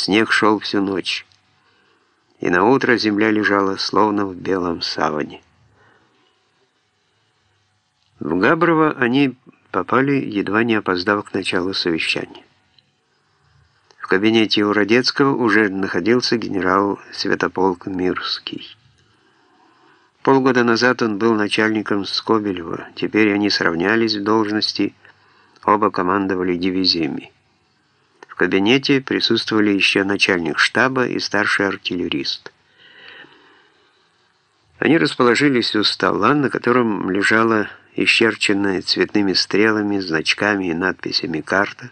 Снег шел всю ночь, и на утро земля лежала словно в белом саване. В Габрово они попали, едва не опоздав к началу совещания. В кабинете у Родецкого уже находился генерал Святополк Мирский. Полгода назад он был начальником Скобелева, теперь они сравнялись в должности, оба командовали дивизиями. Кабинете присутствовали еще начальник штаба и старший артиллерист. Они расположились у стола, на котором лежала исчерченная цветными стрелами, значками и надписями карта.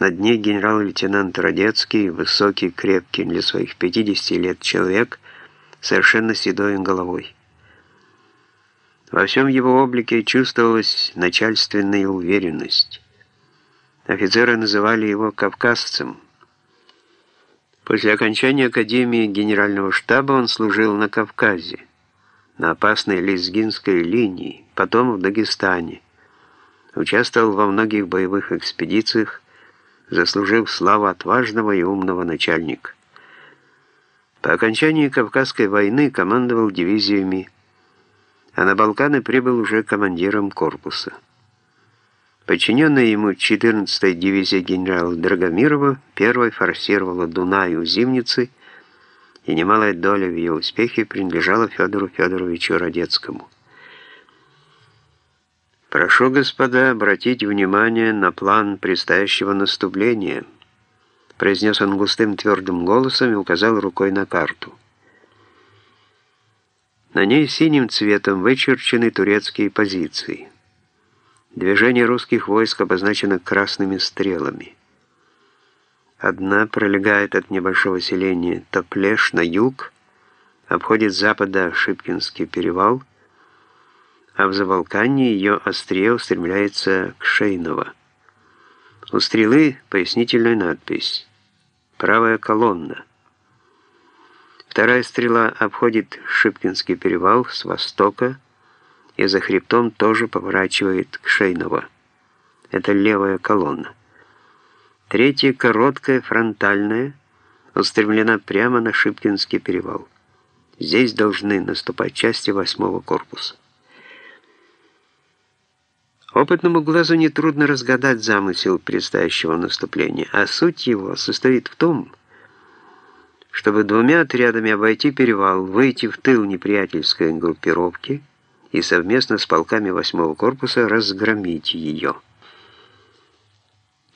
На дне генерал-лейтенант Родецкий, высокий, крепкий для своих 50 лет человек, совершенно седой головой. Во всем его облике чувствовалась начальственная уверенность. Офицеры называли его «кавказцем». После окончания Академии Генерального штаба он служил на Кавказе на опасной Лезгинской линии, потом в Дагестане. Участвовал во многих боевых экспедициях, заслужив славу отважного и умного начальника. По окончании Кавказской войны командовал дивизиями, а на Балканы прибыл уже командиром корпуса. Подчиненная ему 14-я дивизия генерала Драгомирова первой форсировала Дунай у Зимницы и немалая доля в ее успехе принадлежала Федору Федоровичу Родецкому. «Прошу, господа, обратить внимание на план предстоящего наступления», произнес он густым твердым голосом и указал рукой на карту. На ней синим цветом вычерчены турецкие позиции. Движение русских войск обозначено красными стрелами. Одна пролегает от небольшого селения Топлеш на юг, обходит запада Шипкинский перевал, а в Забалканье ее острие устремляется к Шейново. У стрелы пояснительная надпись «Правая колонна». Вторая стрела обходит Шипкинский перевал с востока и за хребтом тоже поворачивает к Шейново. Это левая колонна. Третья, короткая, фронтальная, устремлена прямо на Шипкинский перевал. Здесь должны наступать части восьмого корпуса. Опытному глазу нетрудно разгадать замысел предстоящего наступления, а суть его состоит в том, чтобы двумя отрядами обойти перевал, выйти в тыл неприятельской группировки и совместно с полками восьмого корпуса разгромить ее.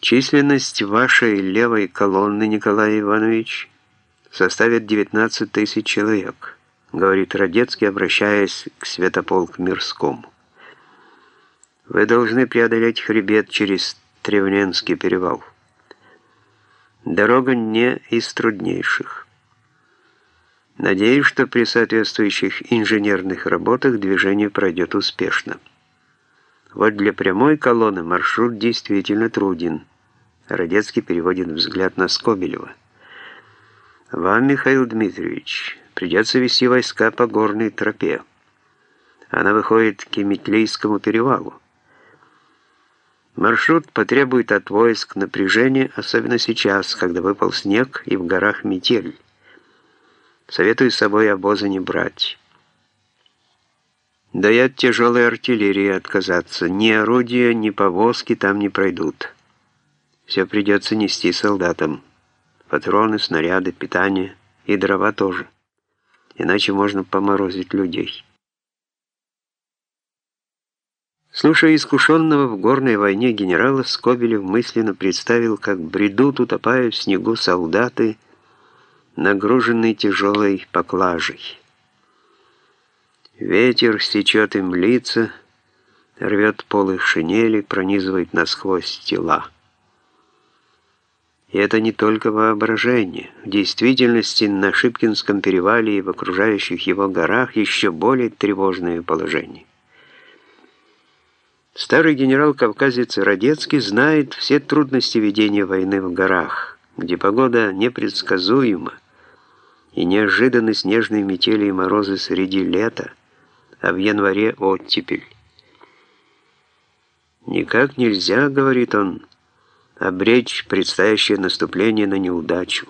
Численность вашей левой колонны, Николай Иванович, составит 19 тысяч человек, говорит Родецкий, обращаясь к Святополк Мирскому. Вы должны преодолеть хребет через Тревненский перевал. Дорога не из труднейших. Надеюсь, что при соответствующих инженерных работах движение пройдет успешно. Вот для прямой колонны маршрут действительно труден – Родецкий переводит взгляд на Скобелева. «Вам, Михаил Дмитриевич, придется вести войска по горной тропе. Она выходит к Еметлейскому перевалу. Маршрут потребует от войск напряжения, особенно сейчас, когда выпал снег и в горах метель. Советую с собой обозы не брать». Да и от тяжелой артиллерии отказаться. Ни орудия, ни повозки там не пройдут. Все придется нести солдатам. Патроны, снаряды, питание и дрова тоже. Иначе можно поморозить людей. Слушая искушенного в горной войне генерала, Скобелев мысленно представил, как бредут, утопая в снегу солдаты, нагруженные тяжелой поклажей. Ветер сечет им лица, рвет полы шинели, пронизывает насквозь тела. И это не только воображение. В действительности на Шипкинском перевале и в окружающих его горах еще более тревожное положение. Старый генерал-кавказец Родецкий знает все трудности ведения войны в горах, где погода непредсказуема, и неожиданно снежные метели и морозы среди лета, а в январе оттепель. «Никак нельзя, — говорит он, — обречь предстоящее наступление на неудачу.